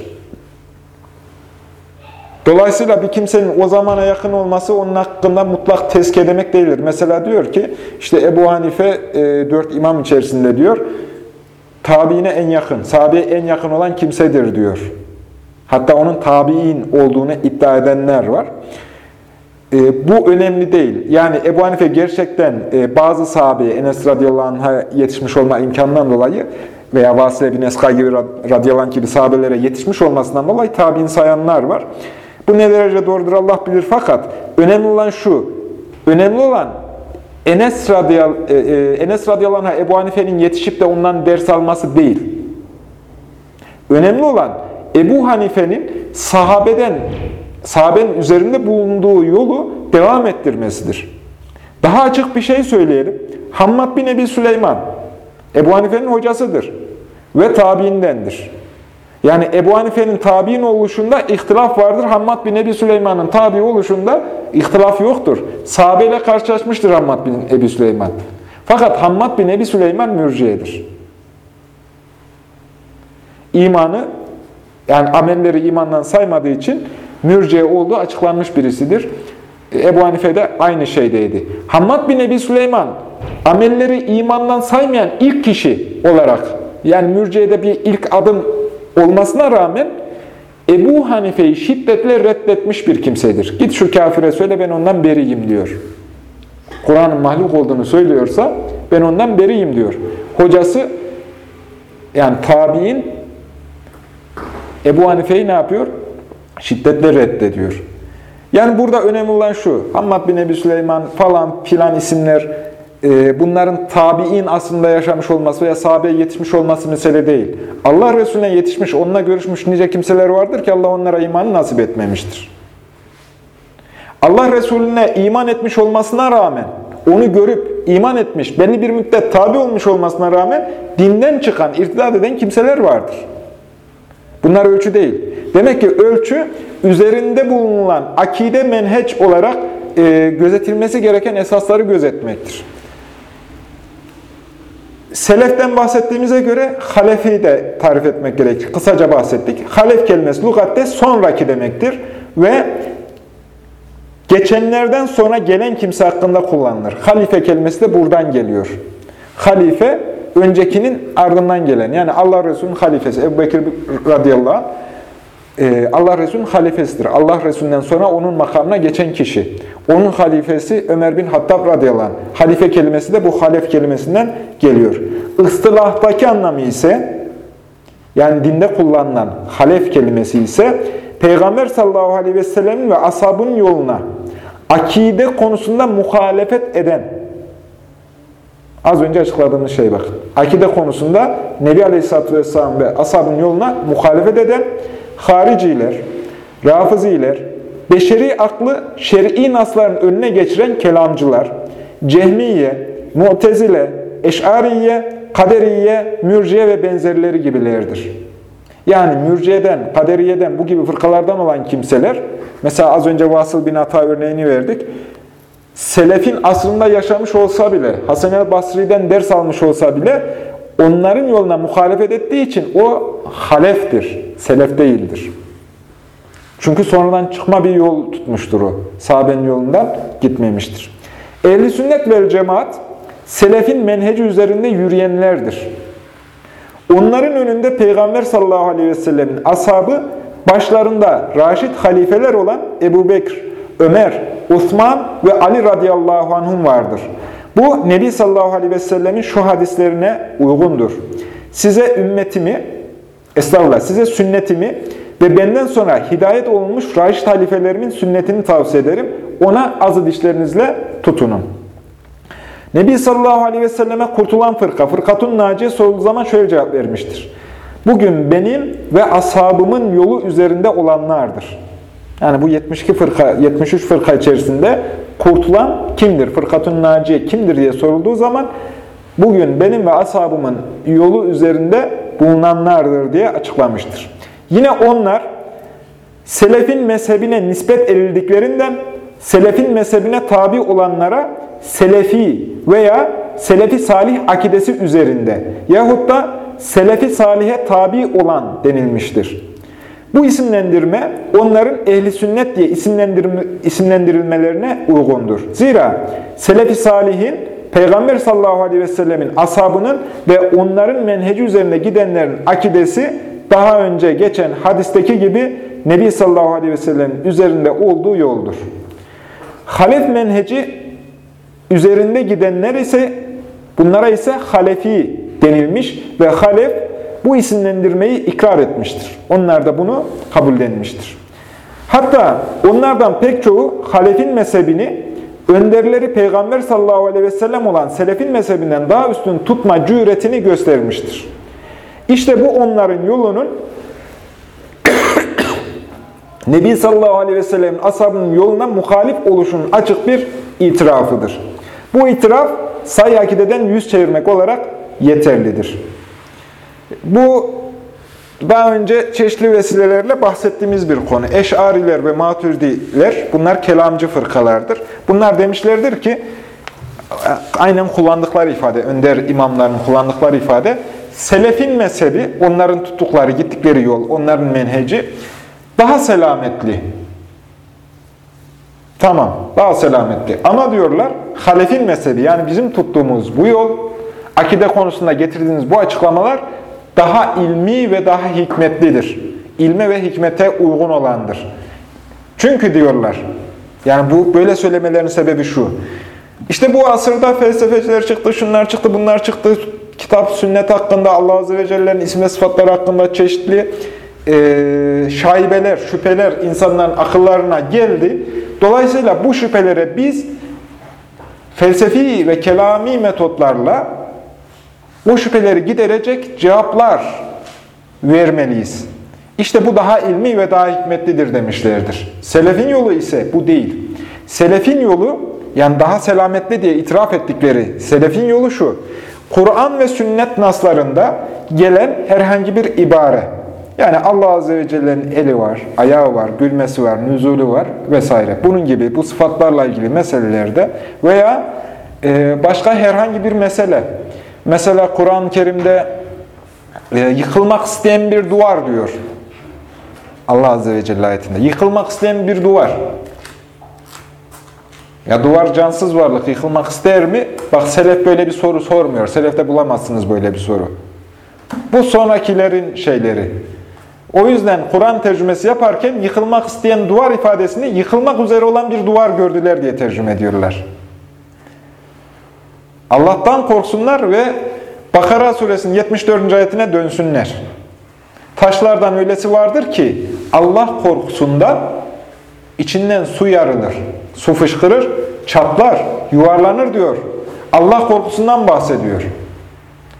Dolayısıyla bir kimsenin o zamana yakın olması onun hakkında mutlak tezke demek değildir. Mesela diyor ki, işte Ebu Hanife e, dört imam içerisinde diyor, tabiine en yakın, sahabeye en yakın olan kimsedir diyor. Hatta onun tabi'in olduğunu iddia edenler var. E, bu önemli değil. Yani Ebu Hanife gerçekten e, bazı sahabeye, Enes radıyallahu anh'a yetişmiş olma imkanından dolayı veya Vasile bin Eska gibi radıyallahu anh gibi sahabelere yetişmiş olmasından dolayı tabi'in sayanlar var. Bu ne derece doğrudur Allah bilir fakat önemli olan şu, önemli olan Enes, radıyal, e, e, Enes radıyallahu Ebu Hanife'nin yetişip de ondan ders alması değil. Önemli olan Ebu Hanife'nin sahabeden, sahabenin üzerinde bulunduğu yolu devam ettirmesidir. Daha açık bir şey söyleyelim. Hammad bin Ebi Süleyman, Ebu Hanife'nin hocasıdır ve tabiindendir. Yani Ebu Hanife'nin tabi'in oluşunda ihtilaf vardır. Hammad bin Ebi Süleyman'ın tabi oluşunda ihtilaf yoktur. Sahabeyle karşılaşmıştır Hammad bin Ebi Süleyman. Fakat Hammad bin Ebi Süleyman mürciyedir. İmanı, yani amelleri imandan saymadığı için mürciye olduğu açıklanmış birisidir. Ebu Hanife de aynı şeydeydi. Hammad bin Ebi Süleyman, amelleri imandan saymayan ilk kişi olarak, yani mürciyede bir ilk adım olmasına rağmen Ebu Hanife'yi şiddetle reddetmiş bir kimsedir. Git şu kafire söyle ben ondan beriyim diyor. Kur'an'ın mahluk olduğunu söylüyorsa ben ondan beriyim diyor. Hocası yani tabi'in Ebu Hanife'yi ne yapıyor? Şiddetle reddediyor. Yani burada önemli olan şu, Hammad bin Ebi Süleyman falan filan isimler bunların tabi'in aslında yaşamış olması veya sahabeye yetişmiş olması mesele değil. Allah Resulüne yetişmiş, onunla görüşmüş nice kimseler vardır ki Allah onlara imanı nasip etmemiştir. Allah Resulüne iman etmiş olmasına rağmen, onu görüp iman etmiş, belli bir müddet tabi olmuş olmasına rağmen dinden çıkan, irtidat eden kimseler vardır. Bunlar ölçü değil. Demek ki ölçü üzerinde bulunan akide menheç olarak e, gözetilmesi gereken esasları gözetmektir. Seleften bahsettiğimize göre halefi de tarif etmek gerekir. Kısaca bahsettik. Halef kelimesi lugatte sonraki demektir ve geçenlerden sonra gelen kimse hakkında kullanılır. Halife kelimesi de buradan geliyor. Halife öncekinin ardından gelen. Yani Allah Resulü'nün halifesi. Ebu Bekir radıyallahu anh Allah Resulü'nün halifesidir. Allah Resulü'nden sonra onun makamına geçen kişi. Onun halifesi Ömer bin Hattab radıyallahu anh. Halife kelimesi de bu halef kelimesinden geliyor. Istilahtaki anlamı ise yani dinde kullanılan halef kelimesi ise Peygamber sallallahu aleyhi ve sellemin ve ashabının yoluna akide konusunda muhalefet eden Az önce açıkladığımız şey bak. Akide konusunda Nebi Aleyhisselatü Vesselam ve ashabın yoluna muhalefet eden hariciler, rafıziler, beşeri aklı şer'i nasların önüne geçiren kelamcılar, cehmiye, mu'tezile, eş'ariye, kaderiye, mürciye ve benzerleri gibilerdir. Yani mürciyeden, kaderiyeden, bu gibi fırkalardan olan kimseler, mesela az önce Vasıl bin Ata örneğini verdik, Selefin asrında yaşamış olsa bile, Hasan el Basri'den ders almış olsa bile, onların yoluna muhalefet ettiği için o haleftir, selef değildir. Çünkü sonradan çıkma bir yol tutmuştur o. Sahabenin yolundan gitmemiştir. Ehli sünnet ve cemaat, selefin menheci üzerinde yürüyenlerdir. Onların önünde Peygamber sallallahu aleyhi ve sellemin ashabı, başlarında raşit halifeler olan Ebu Bekir, Ömer, Osman ve Ali radıyallahu anhum vardır. Bu Nebi sallallahu aleyhi ve sellemin şu hadislerine uygundur. Size ümmetimi, estağfurullah, size sünnetimi ve benden sonra hidayet olunmuş raşit halifelerimin sünnetini tavsiye ederim. Ona azı dişlerinizle tutunun. Nebi sallallahu aleyhi ve selleme kurtulan fırka, fırkatun naciye sorulduğu zaman şöyle cevap vermiştir. bugün benim ve ashabımın yolu üzerinde olanlardır. Yani bu 72 fırka, 73 fırka içerisinde kurtulan kimdir? Fırkatun Naciye kimdir diye sorulduğu zaman bugün benim ve ashabımın yolu üzerinde bulunanlardır diye açıklamıştır. Yine onlar selefin mezhebine nispet edildiklerinden selefin mezhebine tabi olanlara selefi veya selefi salih akidesi üzerinde yahut da selefi salihe tabi olan denilmiştir. Bu isimlendirme onların ehli sünnet diye isimlendirilmelerine uygundur. Zira selefi salihin Peygamber sallallahu aleyhi ve sellemin ashabının ve onların menheci üzerine gidenlerin akidesi daha önce geçen hadisteki gibi Nebi sallallahu aleyhi ve sellemin üzerinde olduğu yoldur. Halef menheci üzerinde gidenler ise bunlara ise halefi denilmiş ve halef bu isimlendirmeyi ikrar etmiştir. Onlar da bunu kabullenmiştir. Hatta onlardan pek çoğu halefin mezhebini önderleri Peygamber sallallahu aleyhi ve sellem olan selefin mezhebinden daha üstün tutma cüretini göstermiştir. İşte bu onların yolunun Nebi sallallahu aleyhi ve sellemin ashabının yoluna muhalif oluşunun açık bir itirafıdır. Bu itiraf sayı akideden yüz çevirmek olarak yeterlidir. Bu daha önce çeşitli vesilelerle bahsettiğimiz bir konu. Eş'ariler ve maturidiler bunlar kelamcı fırkalardır. Bunlar demişlerdir ki aynen kullandıkları ifade, önder imamların kullandıkları ifade selefin mezhebi, onların tuttukları, gittikleri yol, onların menheci daha selametli. Tamam, daha selametli. Ama diyorlar, halefin mezhebi, yani bizim tuttuğumuz bu yol, akide konusunda getirdiğiniz bu açıklamalar daha ilmi ve daha hikmetlidir. İlme ve hikmete uygun olandır. Çünkü diyorlar, yani bu böyle söylemelerin sebebi şu. İşte bu asırda felsefeciler çıktı, şunlar çıktı, bunlar çıktı. Kitap, sünnet hakkında, Allah Azze ve Celle'nin isim ve sıfatları hakkında çeşitli e, şaibeler, şüpheler insanların akıllarına geldi. Dolayısıyla bu şüphelere biz felsefi ve kelami metotlarla bu şüpheleri giderecek cevaplar vermeliyiz. İşte bu daha ilmi ve daha hikmetlidir demişlerdir. Selefin yolu ise bu değil. Selefin yolu, yani daha selametli diye itiraf ettikleri selefin yolu şu. Kur'an ve sünnet naslarında gelen herhangi bir ibare, yani Allah Azze ve Celle'nin eli var, ayağı var, gülmesi var, nüzulü var vesaire. Bunun gibi bu sıfatlarla ilgili meselelerde veya e, başka herhangi bir mesele. Mesela Kur'an-ı Kerim'de e, yıkılmak isteyen bir duvar diyor. Allah Azze ve Celle ayetinde. Yıkılmak isteyen bir duvar. Ya duvar cansız varlık yıkılmak ister mi? Bak Selef böyle bir soru sormuyor. Selef'te bulamazsınız böyle bir soru. Bu sonrakilerin şeyleri. O yüzden Kur'an tercümesi yaparken yıkılmak isteyen duvar ifadesini yıkılmak üzere olan bir duvar gördüler diye tercüme ediyorlar. Allah'tan korksunlar ve Bakara suresinin 74. ayetine dönsünler. Taşlardan öylesi vardır ki Allah korkusunda içinden su yarılır, su fışkırır, çatlar, yuvarlanır diyor. Allah korkusundan bahsediyor.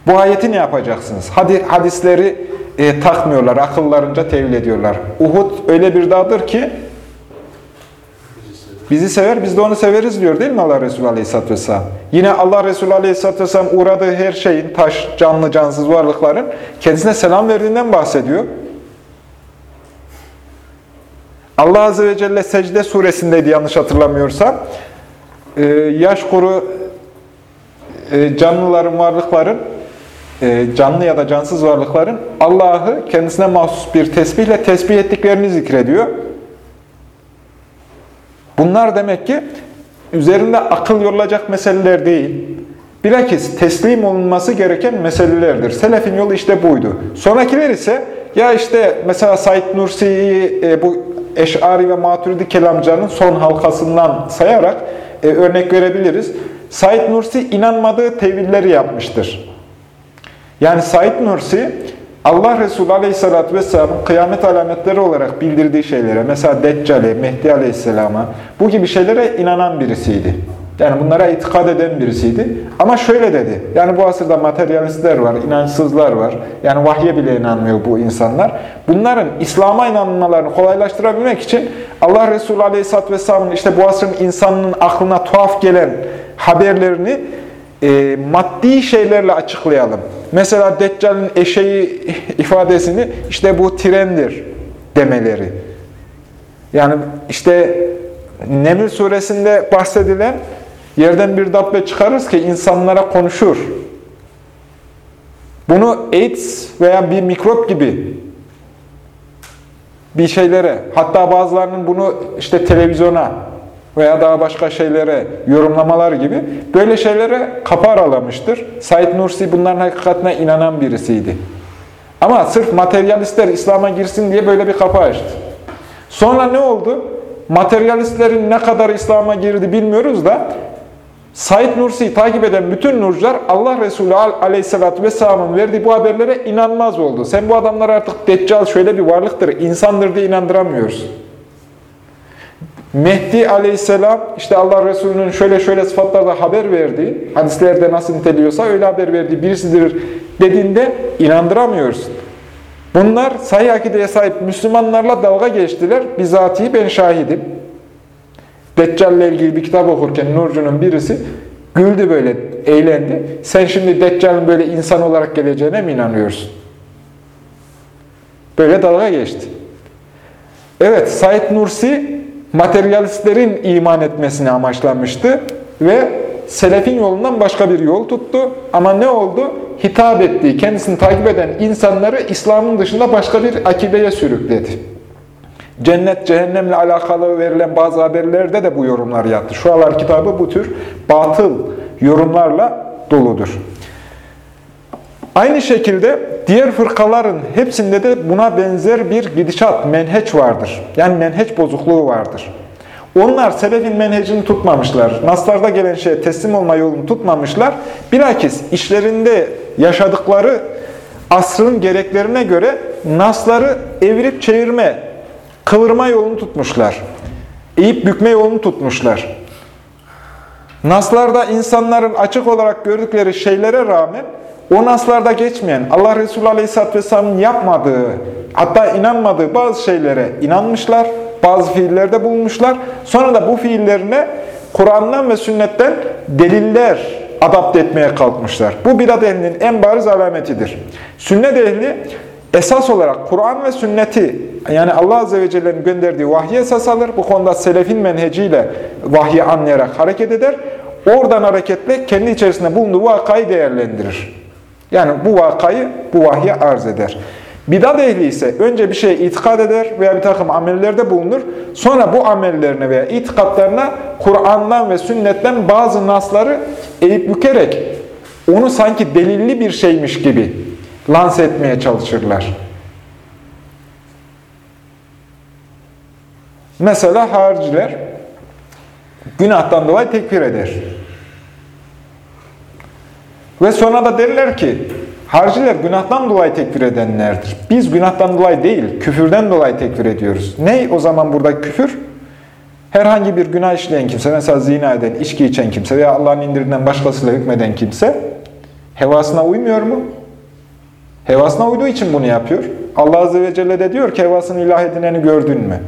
Bu ayeti ne yapacaksınız? Hadi hadisleri e, takmıyorlar, akıllarınca tevil ediyorlar. Uhud öyle bir dağdır ki bizi sever, biz de onu severiz diyor değil mi Allah Resulü Aleyhisselatü Vesselam? Yine Allah Resulü Aleyhisselatü Vesselam uğradığı her şeyin, taş, canlı, cansız varlıkların kendisine selam verdiğinden bahsediyor. Allah Azze ve Celle secde suresindeydi yanlış hatırlamıyorsam. Ee, yaş kuru e, canlıların, varlıkların e, canlı ya da cansız varlıkların Allah'ı kendisine mahsus bir tesbihle tesbih ettiklerini zikrediyor. Bunlar demek ki üzerinde akıl yorulacak meseleler değil. Bilakis teslim olunması gereken meselelerdir. Selefin yolu işte buydu. Sonrakiler ise ya işte mesela Said Nursi'yi e, bu Eş'ari ve Maturidi kelamcıların son halkasından sayarak e, örnek verebiliriz. Said Nursi inanmadığı tevilleri yapmıştır. Yani Said Nursi Allah Resulü Aleyhisselatü Vesselam'ın kıyamet alametleri olarak bildirdiği şeylere, mesela Deccal'e, Mehdi Aleyhisselam'a, bu gibi şeylere inanan birisiydi. Yani bunlara itikad eden birisiydi. Ama şöyle dedi. Yani bu asırda materyalistler var, inançsızlar var. Yani vahye bile inanmıyor bu insanlar. Bunların İslam'a inanmalarını kolaylaştırabilmek için Allah Resulü Aleyhisselatü Vesselam'ın işte bu asrın insanının aklına tuhaf gelen haberlerini e, maddi şeylerle açıklayalım. Mesela Deccal'in eşeği ifadesini işte bu trendir demeleri. Yani işte Neml suresinde bahsedilen yerden bir dabbe çıkarırız ki insanlara konuşur. Bunu AIDS veya bir mikrop gibi bir şeylere, hatta bazılarının bunu işte televizyona veya daha başka şeylere yorumlamalar gibi böyle şeylere kapı aralamıştır. Said Nursi bunların hakikatine inanan birisiydi. Ama sırf materyalistler İslam'a girsin diye böyle bir kapı açtı. Sonra ne oldu? Materyalistlerin ne kadar İslam'a girdi bilmiyoruz da Said Nursi'yi takip eden bütün nurcular Allah Resulü Aleyhisselatü Vesselam'ın verdiği bu haberlere inanmaz oldu. Sen bu adamlar artık Deccal şöyle bir varlıktır, insandır diye inandıramıyorsun. Mehdi Aleyhisselam işte Allah Resulü'nün şöyle şöyle sıfatlarda haber verdiği, hadislerde nasıl niteliyorsa öyle haber verdiği birisidir dediğinde inandıramıyorsun. Bunlar sahih akideye sahip Müslümanlarla dalga geçtiler. Bizatihi ben şahidim. Deccal ile ilgili bir kitap okurken Nurcu'nun birisi güldü böyle, eğlendi. Sen şimdi Deccal'ın böyle insan olarak geleceğine mi inanıyorsun? Böyle dalga geçti. Evet, Said Nursi materyalistlerin iman etmesini amaçlamıştı ve selefin yolundan başka bir yol tuttu. Ama ne oldu? Hitap ettiği, kendisini takip eden insanları İslam'ın dışında başka bir akideye sürükledi. Cennet, cehennemle alakalı verilen bazı haberlerde de bu yorumlar yattı. Şu alar kitabı bu tür batıl yorumlarla doludur. Aynı şekilde diğer fırkaların hepsinde de buna benzer bir gidişat, menheç vardır. Yani menheç bozukluğu vardır. Onlar selefin menhecini tutmamışlar. Naslarda gelen şeye teslim olma yolunu tutmamışlar. Bilakis işlerinde yaşadıkları asrın gereklerine göre nasları evirip çevirme, kıvırma yolunu tutmuşlar. Eğip bükme yolunu tutmuşlar. Naslarda insanların açık olarak gördükleri şeylere rağmen o naslarda geçmeyen, Allah Resulü Aleyhisselatü Vesselam'ın yapmadığı, hatta inanmadığı bazı şeylere inanmışlar, bazı fiillerde bulunmuşlar. Sonra da bu fiillerine Kur'an'dan ve sünnetten deliller adapte etmeye kalkmışlar. Bu bidat ehlinin en bariz alametidir. Sünnet ehli esas olarak Kur'an ve sünneti yani Allah Azze ve Celle'nin gönderdiği vahyi esas alır. Bu konuda selefin menheciyle vahyi anlayarak hareket eder. Oradan hareketle kendi içerisinde bulunduğu vakayı değerlendirir. Yani bu vakayı bu vahye arz eder. Bidat ehli ise önce bir şeye itikad eder veya bir takım amellerde bulunur. Sonra bu amellerine veya itikatlarına Kur'an'dan ve sünnetten bazı nasları eğip bükerek onu sanki delilli bir şeymiş gibi lanse etmeye çalışırlar. Mesela hariciler günahtan dolayı tekfir eder. Ve sonra da derler ki, harciler günahtan dolayı tekfir edenlerdir. Biz günahtan dolayı değil, küfürden dolayı tekfir ediyoruz. Ne o zaman burada küfür? Herhangi bir günah işleyen kimse, mesela zina eden, içki içen kimse veya Allah'ın indirinden başkasıyla hükmeden kimse, hevasına uymuyor mu? Hevasına uyduğu için bunu yapıyor. Allah Azze ve Celle de diyor ki hevasını ilah edineni gördün mü?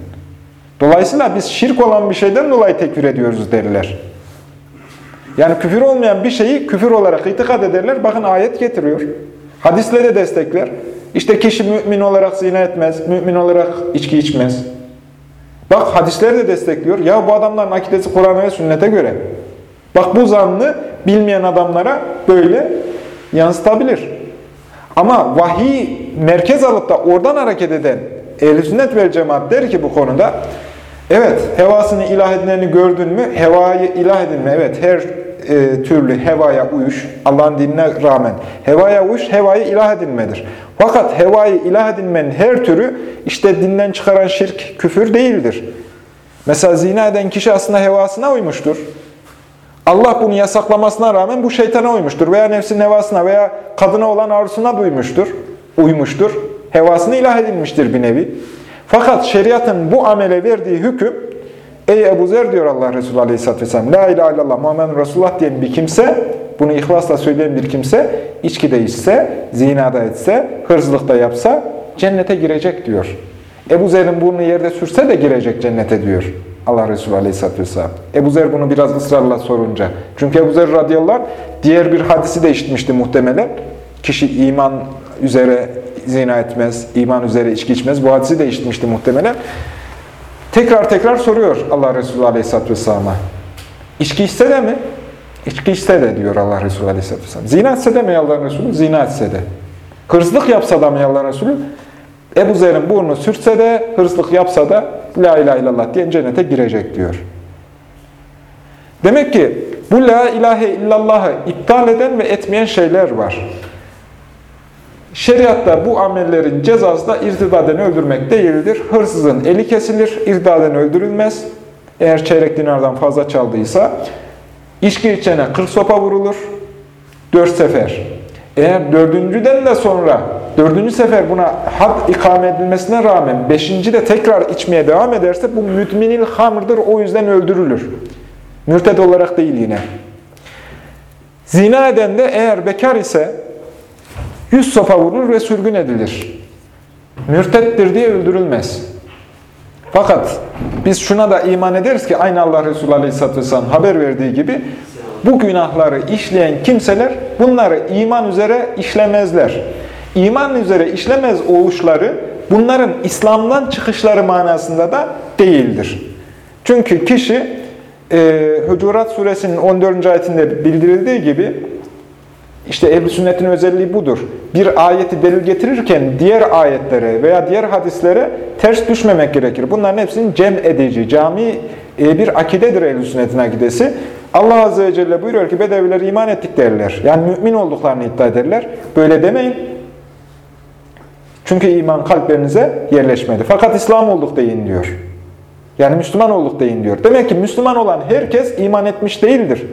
Dolayısıyla biz şirk olan bir şeyden dolayı tekfir ediyoruz derler. Yani küfür olmayan bir şeyi küfür olarak itikad ederler. Bakın ayet getiriyor. Hadisle de destekler. İşte kişi mümin olarak zina etmez, mümin olarak içki içmez. Bak hadisler de destekliyor. Ya bu adamların akidesi Kur'an'a ve sünnete göre. Bak bu zannı bilmeyen adamlara böyle yansıtabilir. Ama vahiy merkez alıp da oradan hareket eden ehl sünnet ve cemaat der ki bu konuda evet hevasını ilah edineni gördün mü? Hevayı ilah edinme. Evet her e, türlü hevaya uyuş, Allah'ın dinine rağmen hevaya uyuş, hevayı ilah edinmedir. Fakat hevayı ilah edinmenin her türü işte dinden çıkaran şirk, küfür değildir. Mesela zina eden kişi aslında hevasına uymuştur. Allah bunu yasaklamasına rağmen bu şeytana uymuştur veya nefsin hevasına veya kadına olan arzusuna duymuştur, uymuştur. Hevasını ilah edilmiştir bir nevi. Fakat şeriatın bu amele verdiği hüküm Ey Ebu Zer diyor Allah Resulü Aleyhisselatü Vesselam, La ilahe illallah Muhammed Resulullah diyen bir kimse, bunu ihlasla söyleyen bir kimse, içki de içse, zina da etse, hırsızlık da yapsa cennete girecek diyor. Ebu Zer'in burnu yerde sürse de girecek cennete diyor Allah Resulü Aleyhisselatü Vesselam. Ebu Zer bunu biraz ısrarla sorunca. Çünkü Ebu Zer radıyallahu anh diğer bir hadisi de işitmişti muhtemelen. Kişi iman üzere zina etmez, iman üzere içki içmez. Bu hadisi de işitmişti muhtemelen. Tekrar tekrar soruyor Allah Resulü Aleyhisselatü Vesselam'a. İçki içse de mi? İçki içse de diyor Allah Resulü Aleyhisselatü Vesselam. Zina etse de mi Allah Resulü? Zina etse de. Hırsızlık yapsa da mı Allah Resulü? Ebu Zer'in burnu sürtse de, hırsızlık yapsa da La ilahe illallah diye cennete girecek diyor. Demek ki bu La ilahe illallah'ı iptal eden ve etmeyen şeyler var. Şeriatta bu amellerin cezası da irtidaden öldürmek değildir. Hırsızın eli kesilir, irtidaden öldürülmez. Eğer çeyrek dinardan fazla çaldıysa, içki içene 40 sopa vurulur, 4 sefer. Eğer dördüncüden de sonra, dördüncü sefer buna had ikame edilmesine rağmen, beşinci de tekrar içmeye devam ederse bu müdminil hamırdır, o yüzden öldürülür. Mürted olarak değil yine. Zina eden de eğer bekar ise, yüz sopa vurulur ve sürgün edilir. Mürtettir diye öldürülmez. Fakat biz şuna da iman ederiz ki aynı Allah Resulü Aleyhisselatü Vesselam haber verdiği gibi bu günahları işleyen kimseler bunları iman üzere işlemezler. İman üzere işlemez oluşları bunların İslam'dan çıkışları manasında da değildir. Çünkü kişi e, Hucurat suresinin 14. ayetinde bildirildiği gibi işte ehl sünnetin özelliği budur. Bir ayeti delil getirirken diğer ayetlere veya diğer hadislere ters düşmemek gerekir. Bunların hepsinin cem edici, cami e, bir akidedir ehl sünnetin akidesi. Allah Azze ve Celle buyuruyor ki Bedeviler iman ettik derler. Yani mümin olduklarını iddia ederler. Böyle demeyin. Çünkü iman kalplerinize yerleşmedi. Fakat İslam olduk deyin diyor. Yani Müslüman olduk deyin diyor. Demek ki Müslüman olan herkes iman etmiş değildir.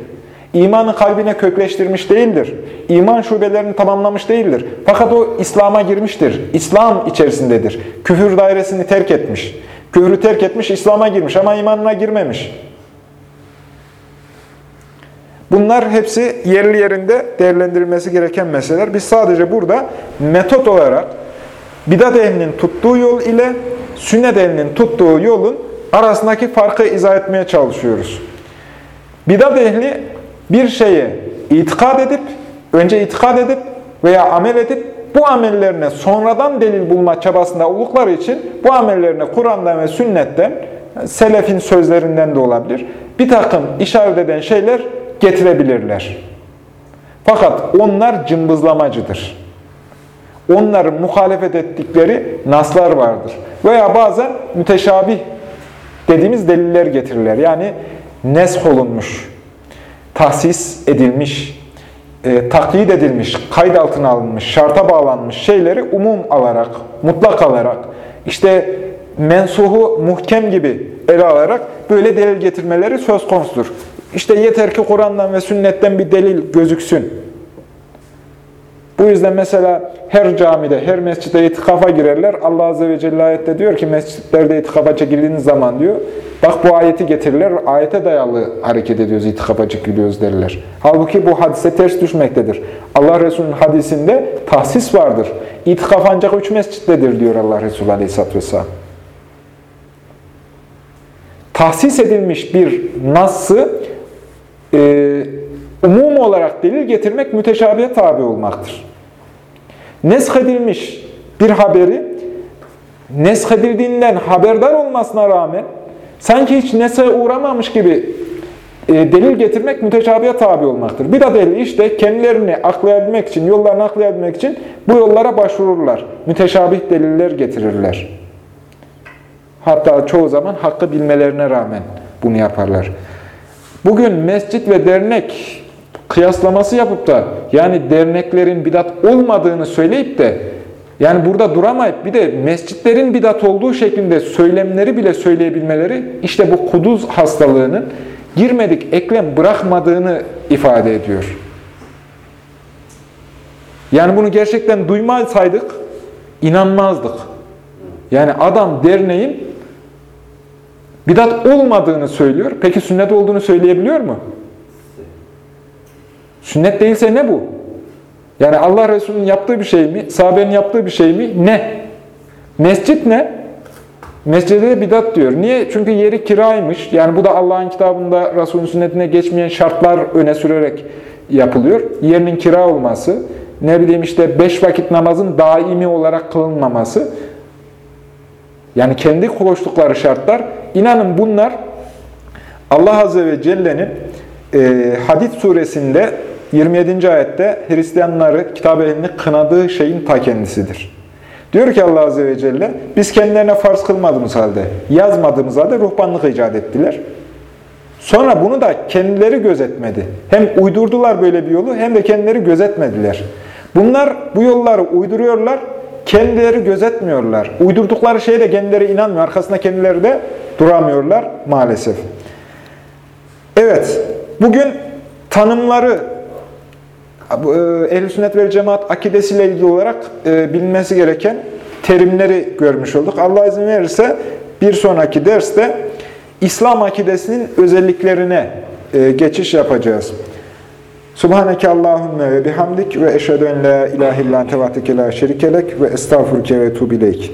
İmanı kalbine kökleştirmiş değildir. İman şubelerini tamamlamış değildir. Fakat o İslam'a girmiştir. İslam içerisindedir. Küfür dairesini terk etmiş. Küfrü terk etmiş, İslam'a girmiş ama imanına girmemiş. Bunlar hepsi yerli yerinde değerlendirilmesi gereken meseleler. Biz sadece burada metot olarak bidat ehlinin tuttuğu yol ile sünnet ehlinin tuttuğu yolun arasındaki farkı izah etmeye çalışıyoruz. Bidat ehli bir şeye itikad edip, önce itikad edip veya amel edip bu amellerine sonradan delil bulma çabasında oldukları için bu amellerine Kur'an'dan ve sünnetten, selefin sözlerinden de olabilir, bir takım işaret eden şeyler getirebilirler. Fakat onlar cımbızlamacıdır. Onların muhalefet ettikleri naslar vardır. Veya bazen müteşabih dediğimiz deliller getirirler. Yani nesh olunmuş, tahsis edilmiş, e, taklit edilmiş, kayıt altına alınmış, şarta bağlanmış şeyleri umum alarak, mutlak alarak, işte mensuhu muhkem gibi ele alarak böyle delil getirmeleri söz konusudur. İşte yeter ki Kur'an'dan ve sünnetten bir delil gözüksün. Bu yüzden mesela her camide, her mescide itikafa girerler. Allah Azze ve Celle ayette diyor ki mescitlerde itikafa çekildiğiniz zaman diyor. Bak bu ayeti getirirler, ayete dayalı hareket ediyoruz, itikafa çekiliyoruz derler. Halbuki bu hadise ters düşmektedir. Allah Resulü'nün hadisinde tahsis vardır. İtikaf ancak üç mescittedir diyor Allah Resulü Aleyhisselatü Vesselam. Tahsis edilmiş bir nas'ı e, umum olarak delil getirmek müteşabihe tabi olmaktır. Nesk edilmiş bir haberi nesk edildiğinden haberdar olmasına rağmen sanki hiç nese uğramamış gibi e, delil getirmek müteşabihe tabi olmaktır. Bir de delil işte kendilerini aklayabilmek için, yollarını aklayabilmek için bu yollara başvururlar. Müteşabih deliller getirirler. Hatta çoğu zaman hakkı bilmelerine rağmen bunu yaparlar. Bugün mescit ve dernek kıyaslaması yapıp da yani derneklerin bidat olmadığını söyleyip de yani burada duramayıp bir de mescitlerin bidat olduğu şeklinde söylemleri bile söyleyebilmeleri işte bu kuduz hastalığının girmedik eklem bırakmadığını ifade ediyor. Yani bunu gerçekten duymasaydık inanmazdık. Yani adam derneğin bidat olmadığını söylüyor. Peki sünnet olduğunu söyleyebiliyor mu? Sünnet değilse ne bu? Yani Allah Resulü'nün yaptığı bir şey mi? Sahabenin yaptığı bir şey mi? Ne? Mescit ne? Mescide de bidat diyor. Niye? Çünkü yeri kiraymış. Yani bu da Allah'ın kitabında Resulün sünnetine geçmeyen şartlar öne sürerek yapılıyor. Yerinin kira olması, ne bileyim işte beş vakit namazın daimi olarak kılınmaması. Yani kendi koştukları şartlar. İnanın bunlar Allah Azze ve Celle'nin e, Hadid suresinde 27. ayette Hristiyanları, kitap ehlini kınadığı şeyin ta kendisidir. Diyor ki Allah Azze ve Celle, biz kendilerine farz kılmadığımız halde, yazmadığımız halde ruhbanlık icat ettiler. Sonra bunu da kendileri gözetmedi. Hem uydurdular böyle bir yolu hem de kendileri gözetmediler. Bunlar bu yolları uyduruyorlar, kendileri gözetmiyorlar. Uydurdukları şeye de kendileri inanmıyor. Arkasında kendileri de duramıyorlar maalesef. Evet, bugün tanımları Ehl-i Sünnet ve Cemaat akidesiyle ilgili olarak e, bilinmesi gereken terimleri görmüş olduk. Allah izin verirse bir sonraki derste İslam akidesinin özelliklerine e, geçiş yapacağız. Subhaneke Allahümme ve bihamdik ve eşhedü en la ilahe illan tevateke la şerikelek ve estağfurke ve tuğbileyk.